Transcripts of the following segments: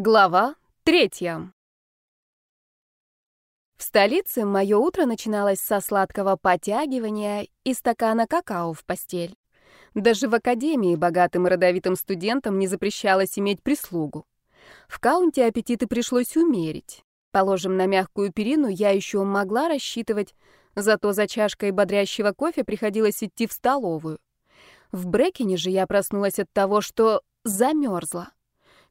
Глава третья. В столице мое утро начиналось со сладкого потягивания и стакана какао в постель. Даже в академии богатым и родовитым студентам не запрещалось иметь прислугу. В каунте аппетиты пришлось умерить. Положим, на мягкую перину я еще могла рассчитывать, зато за чашкой бодрящего кофе приходилось идти в столовую. В Брекине же я проснулась от того, что замерзла.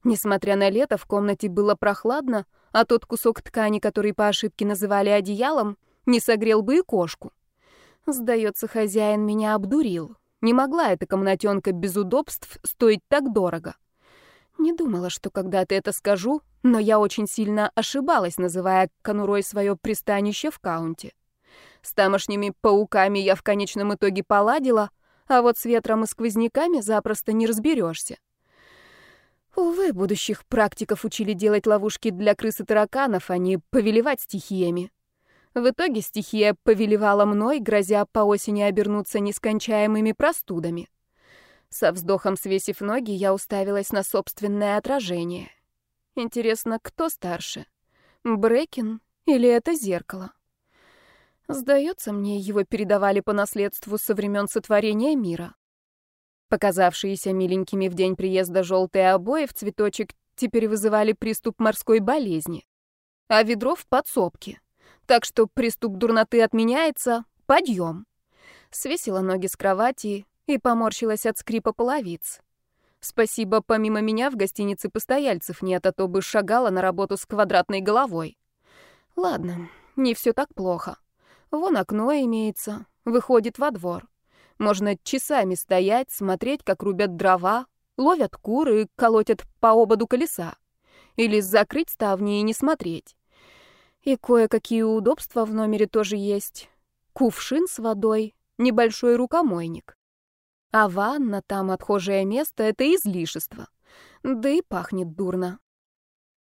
Несмотря на лето, в комнате было прохладно, а тот кусок ткани, который по ошибке называли одеялом, не согрел бы и кошку. Сдается, хозяин меня обдурил. Не могла эта комнатенка без удобств стоить так дорого. Не думала, что когда-то это скажу, но я очень сильно ошибалась, называя конурой свое пристанище в каунте. С тамошними пауками я в конечном итоге поладила, а вот с ветром и сквозняками запросто не разберешься. Увы, будущих практиков учили делать ловушки для крыс и тараканов, а не повелевать стихиями. В итоге стихия повелевала мной, грозя по осени обернуться нескончаемыми простудами. Со вздохом свесив ноги, я уставилась на собственное отражение. Интересно, кто старше? Брекин или это зеркало? Сдается мне, его передавали по наследству со времен сотворения мира. Показавшиеся миленькими в день приезда желтые обои в цветочек теперь вызывали приступ морской болезни. А ведро в подсобке. Так что приступ дурноты отменяется, подъем. Свесила ноги с кровати и поморщилась от скрипа половиц. Спасибо, помимо меня в гостинице постояльцев нет, а то бы шагала на работу с квадратной головой. Ладно, не все так плохо. Вон окно имеется, выходит во двор. Можно часами стоять, смотреть, как рубят дрова, ловят куры колотят по ободу колеса. Или закрыть ставни и не смотреть. И кое-какие удобства в номере тоже есть. Кувшин с водой, небольшой рукомойник. А ванна, там отхожее место — это излишество. Да и пахнет дурно.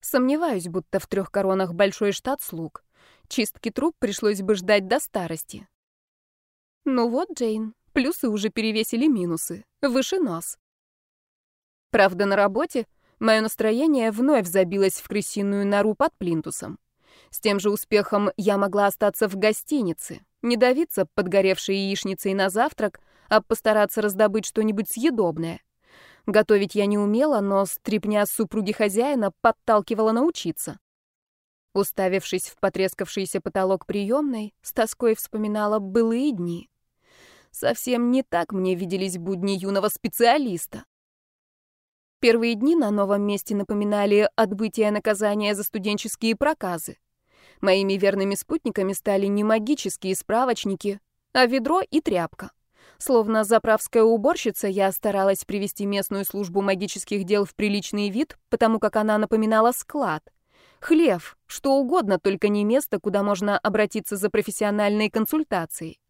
Сомневаюсь, будто в трех коронах большой штат слуг. Чистки труб пришлось бы ждать до старости. Ну вот, Джейн, Плюсы уже перевесили минусы. Выше нос. Правда, на работе мое настроение вновь забилось в крысиную нору под плинтусом. С тем же успехом я могла остаться в гостинице, не давиться подгоревшей яичницей на завтрак, а постараться раздобыть что-нибудь съедобное. Готовить я не умела, но стрипня супруги хозяина подталкивала научиться. Уставившись в потрескавшийся потолок приемной, с тоской вспоминала былые дни. Совсем не так мне виделись будни юного специалиста. Первые дни на новом месте напоминали отбытие наказания за студенческие проказы. Моими верными спутниками стали не магические справочники, а ведро и тряпка. Словно заправская уборщица, я старалась привести местную службу магических дел в приличный вид, потому как она напоминала склад. Хлев, что угодно, только не место, куда можно обратиться за профессиональной консультацией.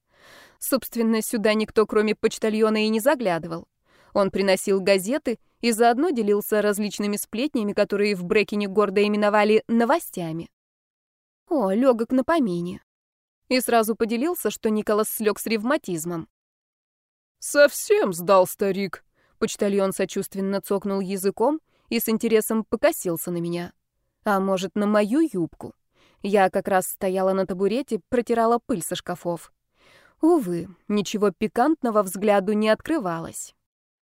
Собственно, сюда никто, кроме почтальона, и не заглядывал. Он приносил газеты и заодно делился различными сплетнями, которые в Брекине гордо именовали новостями. О, легок на помине. И сразу поделился, что Николас слег с ревматизмом. «Совсем сдал старик», — почтальон сочувственно цокнул языком и с интересом покосился на меня. А может, на мою юбку. Я как раз стояла на табурете, протирала пыль со шкафов. Увы, ничего пикантного взгляду не открывалось.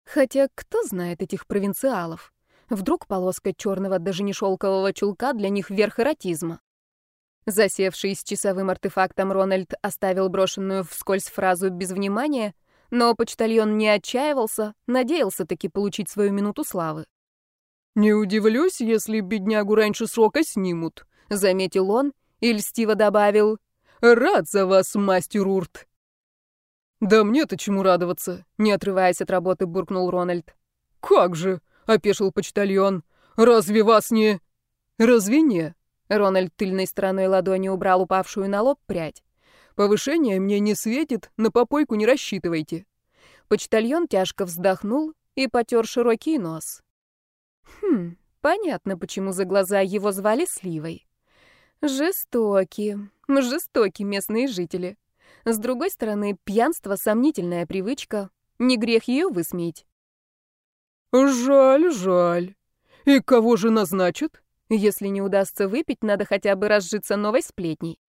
Хотя кто знает этих провинциалов? Вдруг полоска черного даже не шелкового чулка для них верх эротизма. Засевший с часовым артефактом Рональд оставил брошенную вскользь фразу без внимания, но почтальон не отчаивался, надеялся таки получить свою минуту славы. «Не удивлюсь, если беднягу раньше срока снимут», — заметил он и льстиво добавил. «Рад за вас, мастер Урт». «Да мне-то чему радоваться?» — не отрываясь от работы, буркнул Рональд. «Как же?» — опешил почтальон. «Разве вас не...» «Разве не?» Рональд тыльной стороной ладони убрал упавшую на лоб прядь. «Повышение мне не светит, на попойку не рассчитывайте». Почтальон тяжко вздохнул и потер широкий нос. Хм, понятно, почему за глаза его звали Сливой. Жестокие, жестокие местные жители. С другой стороны, пьянство — сомнительная привычка. Не грех ее высмеять. «Жаль, жаль. И кого же назначат? Если не удастся выпить, надо хотя бы разжиться новой сплетней.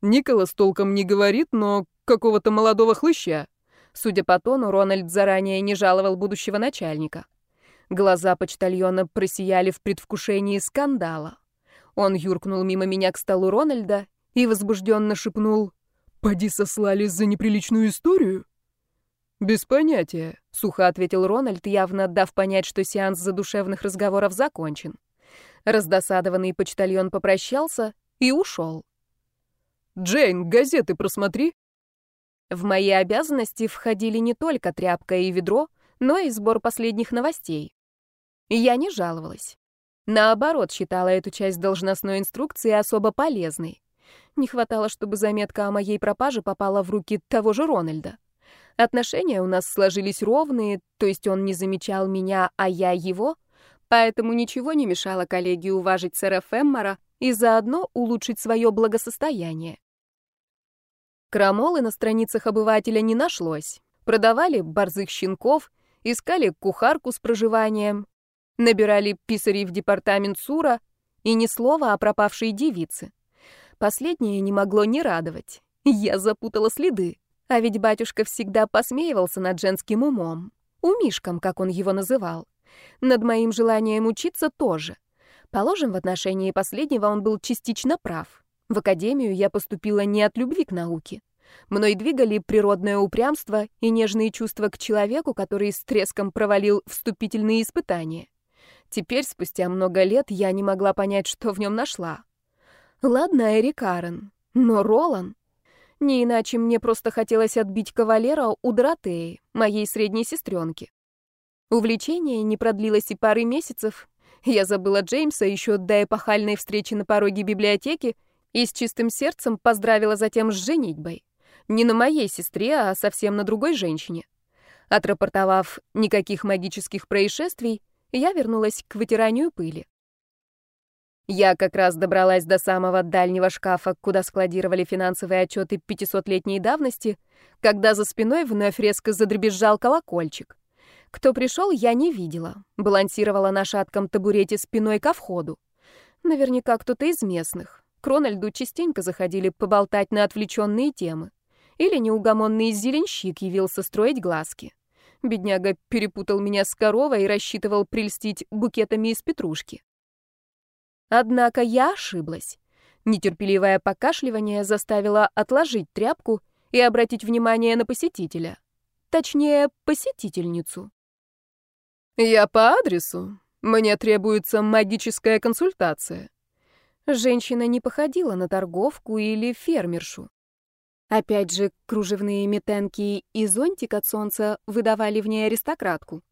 Николас толком не говорит, но какого-то молодого хлыща. Судя по тону, Рональд заранее не жаловал будущего начальника. Глаза почтальона просияли в предвкушении скандала. Он юркнул мимо меня к столу Рональда и возбужденно шепнул «Поди сослали за неприличную историю?» «Без понятия», — сухо ответил Рональд, явно дав понять, что сеанс задушевных разговоров закончен. Раздосадованный почтальон попрощался и ушел. «Джейн, газеты просмотри». В мои обязанности входили не только тряпка и ведро, но и сбор последних новостей. Я не жаловалась. Наоборот, считала эту часть должностной инструкции особо полезной. Не хватало, чтобы заметка о моей пропаже попала в руки того же Рональда. Отношения у нас сложились ровные, то есть он не замечал меня, а я его, поэтому ничего не мешало коллеге уважить сэра Феммора и заодно улучшить свое благосостояние. Крамолы на страницах обывателя не нашлось. Продавали борзых щенков, искали кухарку с проживанием, набирали писарей в департамент Сура и ни слова о пропавшей девице. Последнее не могло не радовать. Я запутала следы. А ведь батюшка всегда посмеивался над женским умом. Умишком, как он его называл. Над моим желанием учиться тоже. Положим, в отношении последнего он был частично прав. В академию я поступила не от любви к науке. Мной двигали природное упрямство и нежные чувства к человеку, который с треском провалил вступительные испытания. Теперь, спустя много лет, я не могла понять, что в нем нашла. Ладно, Эри Карен, но Ролан... Не иначе мне просто хотелось отбить кавалера у Доротеи, моей средней сестренки. Увлечение не продлилось и пары месяцев. Я забыла Джеймса еще до эпохальной встречи на пороге библиотеки и с чистым сердцем поздравила затем с женитьбой. Не на моей сестре, а совсем на другой женщине. Отрапортовав никаких магических происшествий, я вернулась к вытиранию пыли. Я как раз добралась до самого дальнего шкафа, куда складировали финансовые отчеты 500-летней давности, когда за спиной вновь резко задребезжал колокольчик. Кто пришел, я не видела. Балансировала на шатком табурете спиной ко входу. Наверняка кто-то из местных. К Рональду частенько заходили поболтать на отвлеченные темы. Или неугомонный зеленщик явился строить глазки. Бедняга перепутал меня с коровой и рассчитывал прельстить букетами из петрушки. Однако я ошиблась. Нетерпеливое покашливание заставило отложить тряпку и обратить внимание на посетителя. Точнее, посетительницу. «Я по адресу. Мне требуется магическая консультация». Женщина не походила на торговку или фермершу. Опять же, кружевные метенки и зонтик от солнца выдавали в ней аристократку.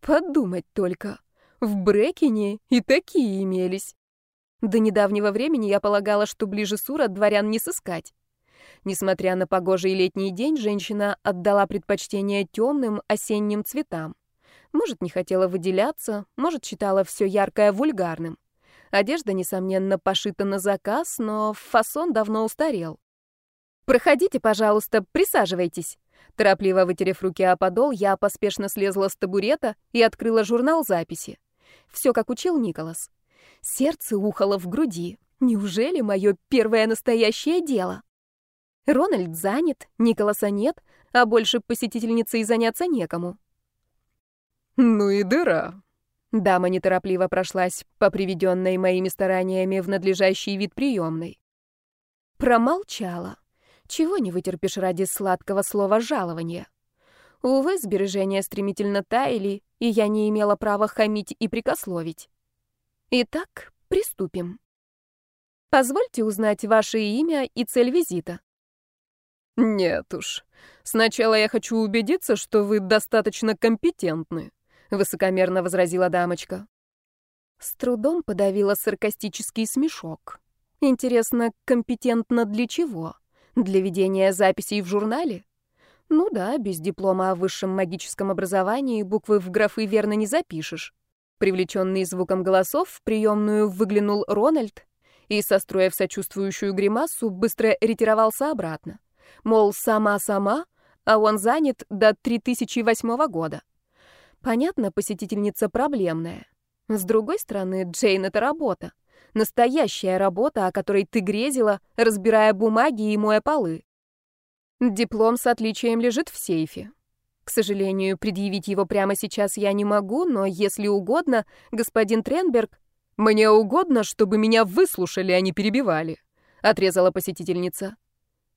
Подумать только, в Брекине и такие имелись. До недавнего времени я полагала, что ближе Сура дворян не сыскать. Несмотря на погожий летний день, женщина отдала предпочтение темным осенним цветам. Может, не хотела выделяться, может, считала все яркое вульгарным. Одежда, несомненно, пошита на заказ, но фасон давно устарел. «Проходите, пожалуйста, присаживайтесь». Торопливо вытерев руки о подол, я поспешно слезла с табурета и открыла журнал записи. Все, как учил Николас. Сердце ухало в груди. Неужели мое первое настоящее дело? Рональд занят, Николаса нет, а больше посетительницей заняться некому. «Ну и дыра». Дама неторопливо прошлась по приведенной моими стараниями в надлежащий вид приемной. Промолчала. Чего не вытерпишь ради сладкого слова жалования? Увы, сбережения стремительно таяли, и я не имела права хамить и прикословить. Итак, приступим. Позвольте узнать ваше имя и цель визита. Нет уж. Сначала я хочу убедиться, что вы достаточно компетентны, высокомерно возразила дамочка. С трудом подавила саркастический смешок. Интересно, компетентно для чего? Для ведения записей в журнале? Ну да, без диплома о высшем магическом образовании буквы в графы верно не запишешь. Привлеченный звуком голосов, в приемную выглянул Рональд и, состроив сочувствующую гримасу, быстро ретировался обратно. Мол, сама-сама, а он занят до 3008 года. Понятно, посетительница проблемная. С другой стороны, Джейн — это работа. Настоящая работа, о которой ты грезила, разбирая бумаги и моя полы. Диплом с отличием лежит в сейфе. К сожалению, предъявить его прямо сейчас я не могу, но если угодно, господин Тренберг... «Мне угодно, чтобы меня выслушали, а не перебивали», — отрезала посетительница.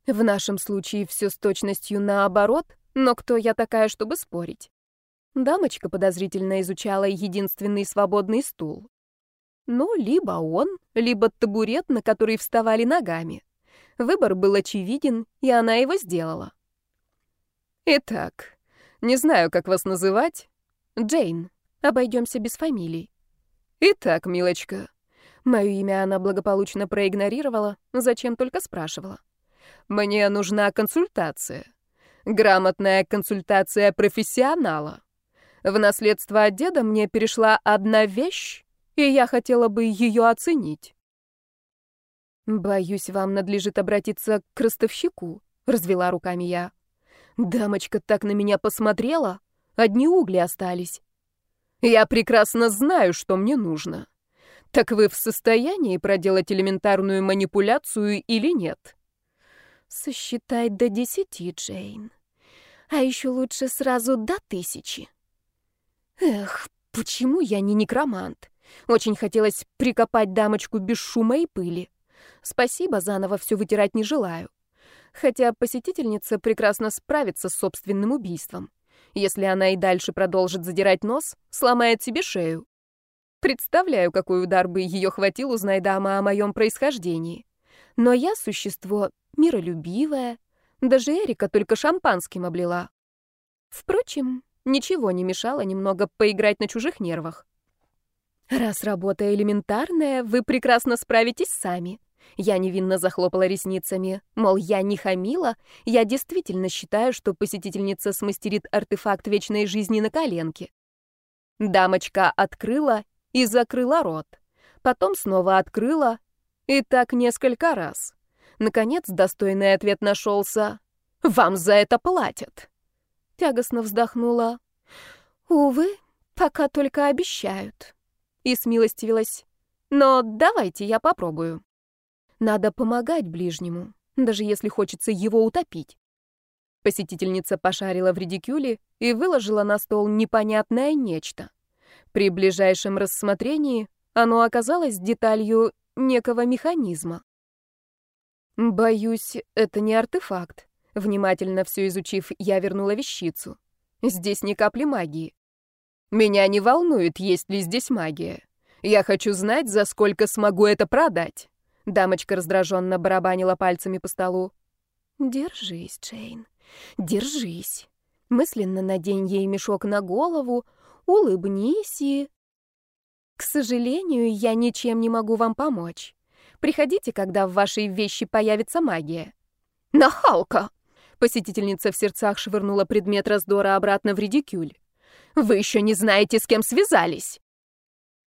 В нашем случае все с точностью наоборот, но кто я такая, чтобы спорить? Дамочка подозрительно изучала единственный свободный стул. Ну, либо он, либо табурет, на который вставали ногами. Выбор был очевиден, и она его сделала. Итак, не знаю, как вас называть. Джейн. Обойдемся без фамилий. Итак, милочка. Мое имя она благополучно проигнорировала, зачем только спрашивала. Мне нужна консультация. Грамотная консультация профессионала. В наследство от деда мне перешла одна вещь, и я хотела бы ее оценить. «Боюсь, вам надлежит обратиться к ростовщику», — развела руками я. Дамочка так на меня посмотрела, одни угли остались. «Я прекрасно знаю, что мне нужно. Так вы в состоянии проделать элементарную манипуляцию или нет?» «Сосчитай до десяти, Джейн. А еще лучше сразу до тысячи». Эх, почему я не некромант? Очень хотелось прикопать дамочку без шума и пыли. Спасибо, заново все вытирать не желаю. Хотя посетительница прекрасно справится с собственным убийством. Если она и дальше продолжит задирать нос, сломает себе шею. Представляю, какой удар бы ее хватил, узнай дама о моем происхождении. Но я существо миролюбивое. Даже Эрика только шампанским облила. Впрочем, Ничего не мешало немного поиграть на чужих нервах. «Раз работа элементарная, вы прекрасно справитесь сами». Я невинно захлопала ресницами, мол, я не хамила, я действительно считаю, что посетительница смастерит артефакт вечной жизни на коленке. Дамочка открыла и закрыла рот, потом снова открыла, и так несколько раз. Наконец, достойный ответ нашелся. «Вам за это платят!» Тягостно вздохнула. Увы, пока только обещают. И смилостивилась. Но давайте я попробую. Надо помогать ближнему, даже если хочется его утопить. Посетительница пошарила в редикюле и выложила на стол непонятное нечто. При ближайшем рассмотрении оно оказалось деталью некого механизма. Боюсь, это не артефакт. Внимательно все изучив, я вернула вещицу. Здесь ни капли магии. Меня не волнует, есть ли здесь магия. Я хочу знать, за сколько смогу это продать. Дамочка раздраженно барабанила пальцами по столу. Держись, Джейн, держись. Мысленно надень ей мешок на голову, улыбнись и... К сожалению, я ничем не могу вам помочь. Приходите, когда в вашей вещи появится магия. Нахалка! Посетительница в сердцах швырнула предмет раздора обратно в редикюль. «Вы еще не знаете, с кем связались!»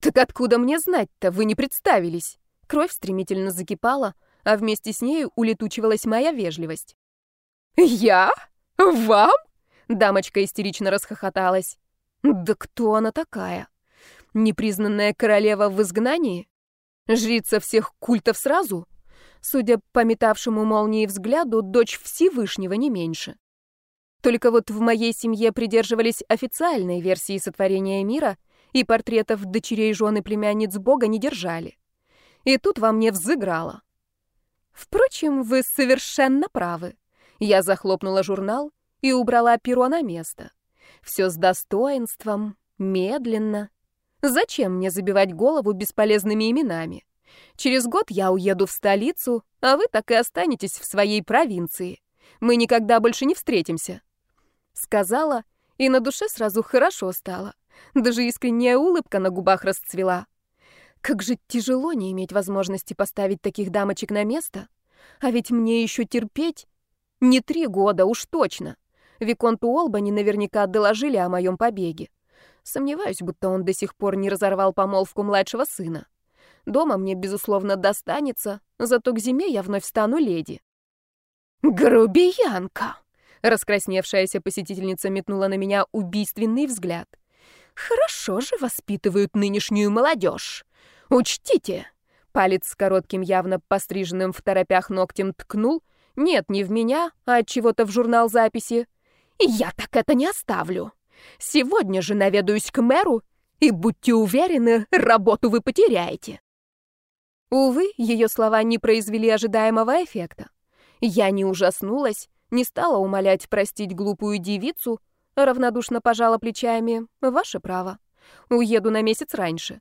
«Так откуда мне знать-то? Вы не представились!» Кровь стремительно закипала, а вместе с ней улетучивалась моя вежливость. «Я? Вам?» Дамочка истерично расхохоталась. «Да кто она такая? Непризнанная королева в изгнании? Жрица всех культов сразу?» Судя по метавшему молнии взгляду, дочь Всевышнего не меньше. Только вот в моей семье придерживались официальной версии сотворения мира, и портретов дочерей жены племянниц Бога не держали. И тут во мне взыграло. Впрочем, вы совершенно правы. Я захлопнула журнал и убрала перо на место. Все с достоинством, медленно. Зачем мне забивать голову бесполезными именами? Через год я уеду в столицу, а вы так и останетесь в своей провинции. Мы никогда больше не встретимся. Сказала, и на душе сразу хорошо стало. Даже искренняя улыбка на губах расцвела. Как же тяжело не иметь возможности поставить таких дамочек на место. А ведь мне еще терпеть не три года, уж точно. Виконту Олбани наверняка доложили о моем побеге. Сомневаюсь, будто он до сих пор не разорвал помолвку младшего сына. Дома мне, безусловно, достанется, зато к зиме я вновь стану леди. «Грубиянка!» Раскрасневшаяся посетительница метнула на меня убийственный взгляд. Хорошо же воспитывают нынешнюю молодежь. Учтите!» Палец с коротким, явно постриженным в торопях ногтем ткнул. Нет, не в меня, а от чего-то в журнал записи. Я так это не оставлю. Сегодня же наведаюсь к мэру, и будьте уверены, работу вы потеряете. Увы, ее слова не произвели ожидаемого эффекта. Я не ужаснулась, не стала умолять простить глупую девицу, равнодушно пожала плечами. Ваше право. Уеду на месяц раньше.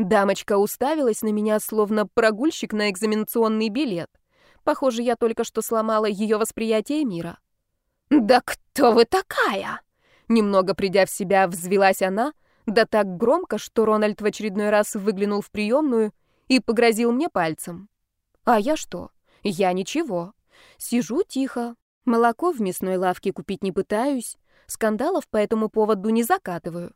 Дамочка уставилась на меня, словно прогульщик на экзаменационный билет. Похоже, я только что сломала ее восприятие мира. «Да кто вы такая?» Немного придя в себя, взвелась она, да так громко, что Рональд в очередной раз выглянул в приемную и погрозил мне пальцем. А я что? Я ничего. Сижу тихо, молоко в мясной лавке купить не пытаюсь, скандалов по этому поводу не закатываю.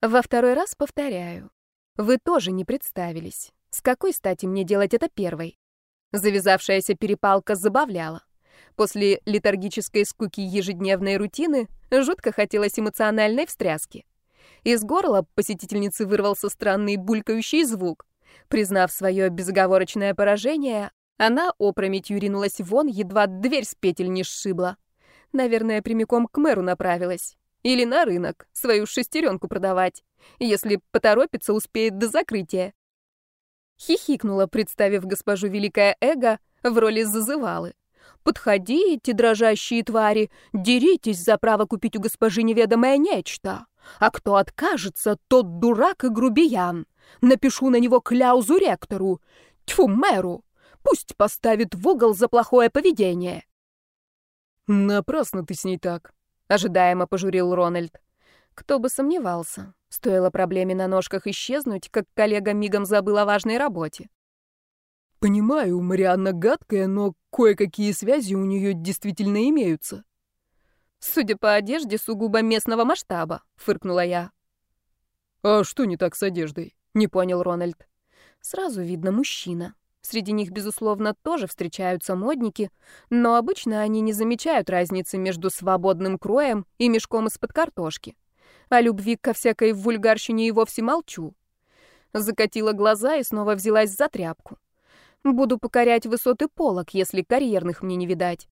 Во второй раз повторяю. Вы тоже не представились. С какой стати мне делать это первой? Завязавшаяся перепалка забавляла. После летаргической скуки ежедневной рутины жутко хотелось эмоциональной встряски. Из горла посетительницы вырвался странный булькающий звук. Признав свое безоговорочное поражение, она опрометью ринулась вон, едва дверь с петель не сшибла. Наверное, прямиком к мэру направилась. Или на рынок, свою шестеренку продавать. Если поторопится, успеет до закрытия. Хихикнула, представив госпожу Великое Эго в роли зазывалы. «Подходите, дрожащие твари, деритесь за право купить у госпожи неведомое нечто. А кто откажется, тот дурак и грубиян. Напишу на него кляузу ректору, тьфу, мэру. Пусть поставит в угол за плохое поведение». «Напрасно ты с ней так», — ожидаемо пожурил Рональд. Кто бы сомневался. Стоило проблеме на ножках исчезнуть, как коллега мигом забыл о важной работе. «Понимаю, Марианна гадкая, но кое-какие связи у нее действительно имеются». «Судя по одежде, сугубо местного масштаба», — фыркнула я. «А что не так с одеждой?» — не понял Рональд. «Сразу видно мужчина. Среди них, безусловно, тоже встречаются модники, но обычно они не замечают разницы между свободным кроем и мешком из-под картошки. О любви ко всякой вульгарщине и вовсе молчу. Закатила глаза и снова взялась за тряпку. Буду покорять высоты полок, если карьерных мне не видать.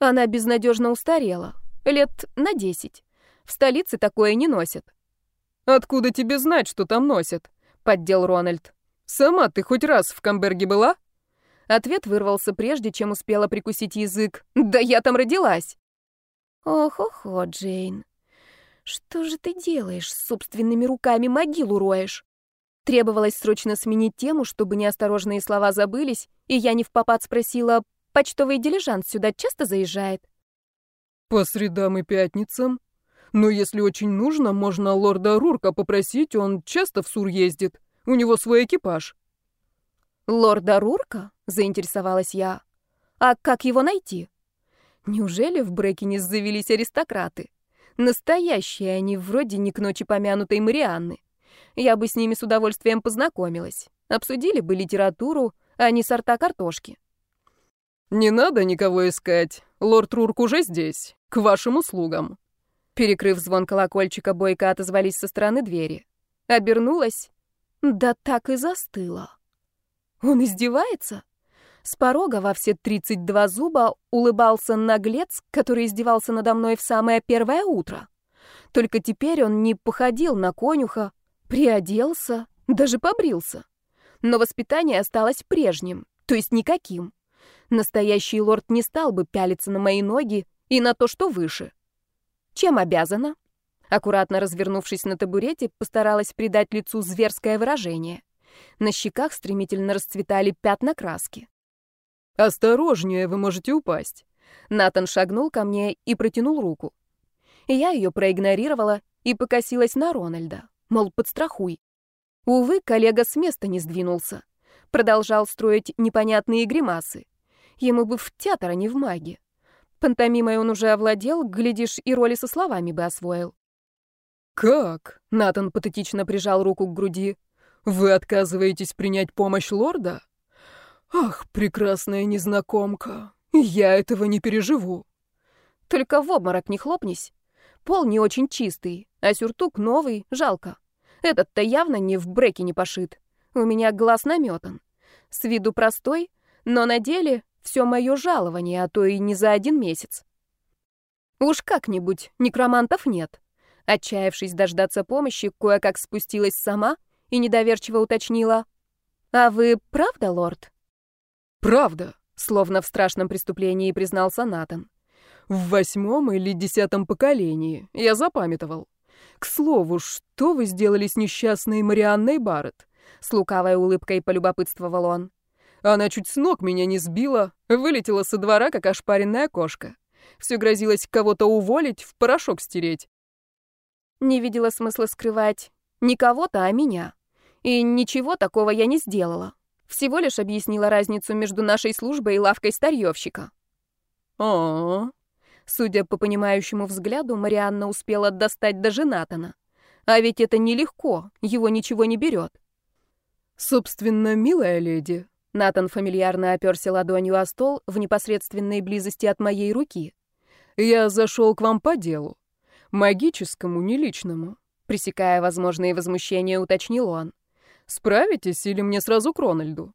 Она безнадежно устарела. Лет на десять. В столице такое не носят. «Откуда тебе знать, что там носят?» — поддел Рональд. «Сама ты хоть раз в Камберге была?» Ответ вырвался прежде, чем успела прикусить язык. «Да я там родилась!» «Ох-охо, Джейн, что же ты делаешь? Собственными руками могилу роешь. Требовалось срочно сменить тему, чтобы неосторожные слова забылись, и я не в попад спросила, почтовый дилижанс сюда часто заезжает? По средам и пятницам. Но если очень нужно, можно лорда Рурка попросить, он часто в Сур ездит. У него свой экипаж. Лорда Рурка? Заинтересовалась я. А как его найти? Неужели в Брекине завелись аристократы? Настоящие они, вроде не к ночи помянутой Марианны. Я бы с ними с удовольствием познакомилась. Обсудили бы литературу, а не сорта картошки. «Не надо никого искать. Лорд Рурк уже здесь. К вашим услугам». Перекрыв звон колокольчика, бойко отозвались со стороны двери. Обернулась. Да так и застыла. Он издевается? С порога во все 32 зуба улыбался наглец, который издевался надо мной в самое первое утро. Только теперь он не походил на конюха, приоделся, даже побрился. Но воспитание осталось прежним, то есть никаким. Настоящий лорд не стал бы пялиться на мои ноги и на то, что выше. Чем обязана? Аккуратно развернувшись на табурете, постаралась придать лицу зверское выражение. На щеках стремительно расцветали пятна краски. «Осторожнее, вы можете упасть». Натан шагнул ко мне и протянул руку. Я ее проигнорировала и покосилась на Рональда, мол, подстрахуй. Увы, коллега с места не сдвинулся. Продолжал строить непонятные гримасы. Ему бы в театр, а не в маги. Пантомимой он уже овладел, глядишь, и роли со словами бы освоил. «Как?» — Натан патетично прижал руку к груди. «Вы отказываетесь принять помощь лорда?» «Ах, прекрасная незнакомка, я этого не переживу». «Только в обморок не хлопнись. Пол не очень чистый, А сюртук новый, жалко. Этот-то явно не в бреке не пошит. У меня глаз наметан. С виду простой, но на деле все мое жалование, а то и не за один месяц. Уж как-нибудь, некромантов нет. Отчаявшись дождаться помощи, кое-как спустилась сама и недоверчиво уточнила. «А вы правда, лорд?» «Правда», — словно в страшном преступлении признался Натан. «В восьмом или десятом поколении, я запамятовал. К слову, что вы сделали с несчастной Марианной Барретт?» С лукавой улыбкой полюбопытствовал он. Она чуть с ног меня не сбила, вылетела со двора, как ошпаренная кошка. Все грозилось кого-то уволить, в порошок стереть. Не видела смысла скрывать не кого-то, а меня. И ничего такого я не сделала. Всего лишь объяснила разницу между нашей службой и лавкой старьевщика. А, -а, а Судя по понимающему взгляду, Марианна успела достать даже Натана. А ведь это нелегко, его ничего не берет. Собственно, милая леди, Натан фамильярно оперся ладонью о стол в непосредственной близости от моей руки. «Я зашел к вам по делу. Магическому, не личному», — пресекая возможные возмущения, уточнил он. «Справитесь или мне сразу к Рональду?»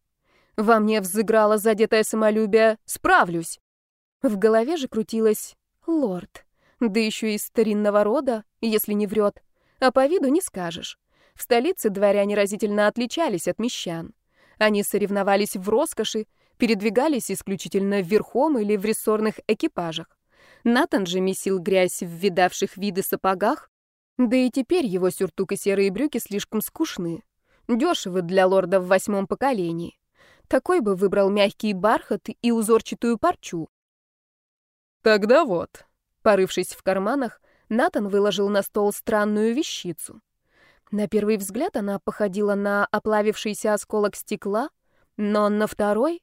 Во мне взыграло задетое самолюбие «Справлюсь!». В голове же крутилось «Лорд». Да еще из старинного рода, если не врет. А по виду не скажешь. В столице дворяне разительно отличались от мещан. Они соревновались в роскоши, передвигались исключительно верхом или в рессорных экипажах. Натан же месил грязь в видавших виды сапогах, да и теперь его сюртук и серые брюки слишком скучны. Дешевы для лорда в восьмом поколении. Такой бы выбрал мягкий бархат и узорчатую парчу. Тогда вот. Порывшись в карманах, Натан выложил на стол странную вещицу. На первый взгляд она походила на оплавившийся осколок стекла, но на второй...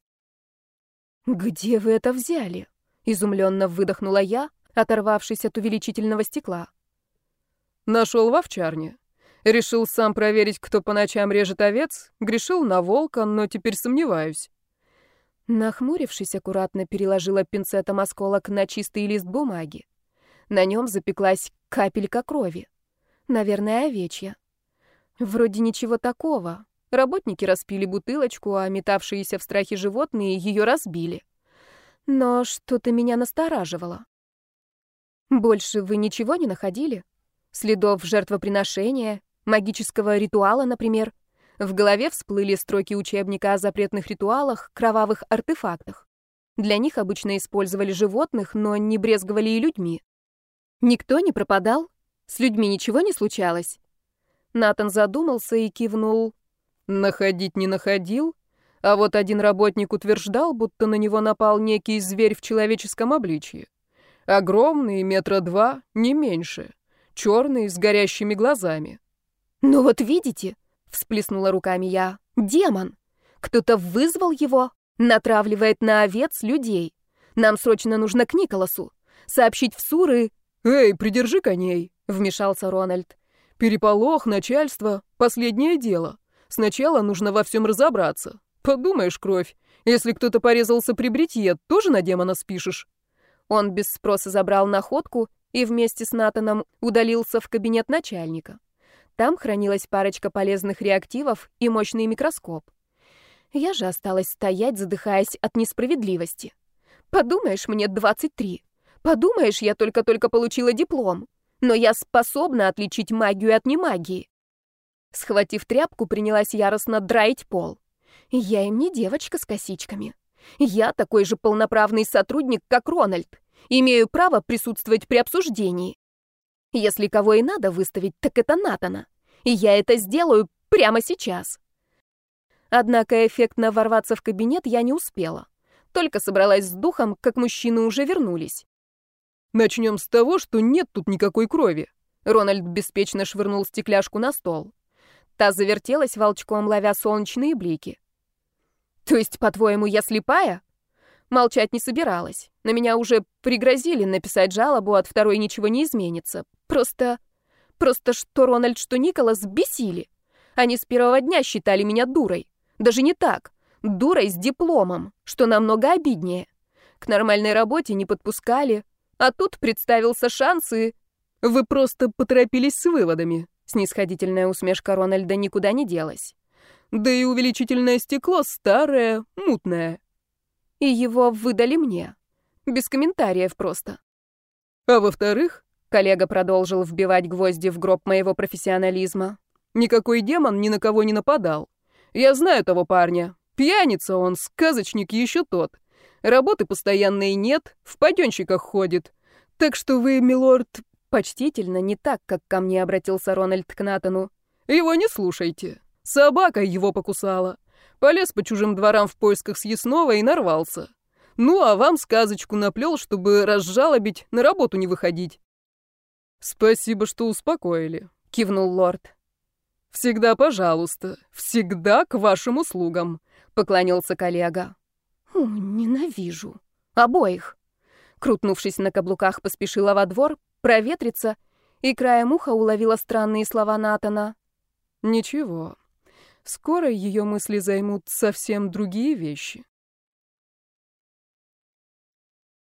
«Где вы это взяли?» — изумленно выдохнула я, оторвавшись от увеличительного стекла. «Нашел в овчарне. Решил сам проверить, кто по ночам режет овец, грешил на волка, но теперь сомневаюсь». Нахмурившись, аккуратно переложила пинцетом осколок на чистый лист бумаги. На нем запеклась капелька крови. Наверное, овечья. Вроде ничего такого. Работники распили бутылочку, а метавшиеся в страхе животные ее разбили. Но что-то меня настораживало. Больше вы ничего не находили? Следов жертвоприношения, магического ритуала, например? В голове всплыли строки учебника о запретных ритуалах, кровавых артефактах. Для них обычно использовали животных, но не брезговали и людьми. Никто не пропадал? С людьми ничего не случалось? Натан задумался и кивнул. Находить не находил, а вот один работник утверждал, будто на него напал некий зверь в человеческом обличье. Огромный, метра два, не меньше. Черный, с горящими глазами. «Ну вот видите», — всплеснула руками я, — «демон. Кто-то вызвал его, натравливает на овец людей. Нам срочно нужно к Николасу. Сообщить в Суры...» «Эй, придержи коней», — вмешался Рональд. Переполох, начальство — последнее дело. Сначала нужно во всем разобраться. Подумаешь, кровь. Если кто-то порезался при бритье, тоже на демона спишешь. Он без спроса забрал находку и вместе с Натаном удалился в кабинет начальника. Там хранилась парочка полезных реактивов и мощный микроскоп. Я же осталась стоять, задыхаясь от несправедливости. Подумаешь, мне 23. Подумаешь, я только-только получила диплом но я способна отличить магию от немагии. Схватив тряпку, принялась яростно драить пол. Я им не девочка с косичками. Я такой же полноправный сотрудник, как Рональд. Имею право присутствовать при обсуждении. Если кого и надо выставить, так это Натана. И я это сделаю прямо сейчас. Однако эффектно ворваться в кабинет я не успела. Только собралась с духом, как мужчины уже вернулись. Начнем с того, что нет тут никакой крови. Рональд беспечно швырнул стекляшку на стол. Та завертелась волчком, ловя солнечные блики. То есть, по-твоему, я слепая? Молчать не собиралась. На меня уже пригрозили написать жалобу, от второй ничего не изменится. Просто... Просто что Рональд, что Николас бесили. Они с первого дня считали меня дурой. Даже не так. Дурой с дипломом, что намного обиднее. К нормальной работе не подпускали, а тут представился шанс и... Вы просто поторопились с выводами. Снисходительная усмешка Рональда никуда не делась. Да и увеличительное стекло старое, мутное. И его выдали мне. Без комментариев просто. А во-вторых, коллега продолжил вбивать гвозди в гроб моего профессионализма. Никакой демон ни на кого не нападал. Я знаю того парня. Пьяница он, сказочник еще тот. Работы постоянной нет, в паденщиках ходит. Так что вы, милорд, почтительно, не так, как ко мне обратился Рональд к Натану. Его не слушайте. Собака его покусала. Полез по чужим дворам в поисках съестного и нарвался. Ну, а вам сказочку наплел, чтобы разжалобить, на работу не выходить. Спасибо, что успокоили, кивнул лорд. Всегда, пожалуйста, всегда к вашим услугам, поклонился коллега. О, ненавижу. Обоих. Крутнувшись на каблуках, поспешила во двор, проветриться, и краем уха уловила странные слова Натана. Ничего, Скоро ее мысли займут совсем другие вещи.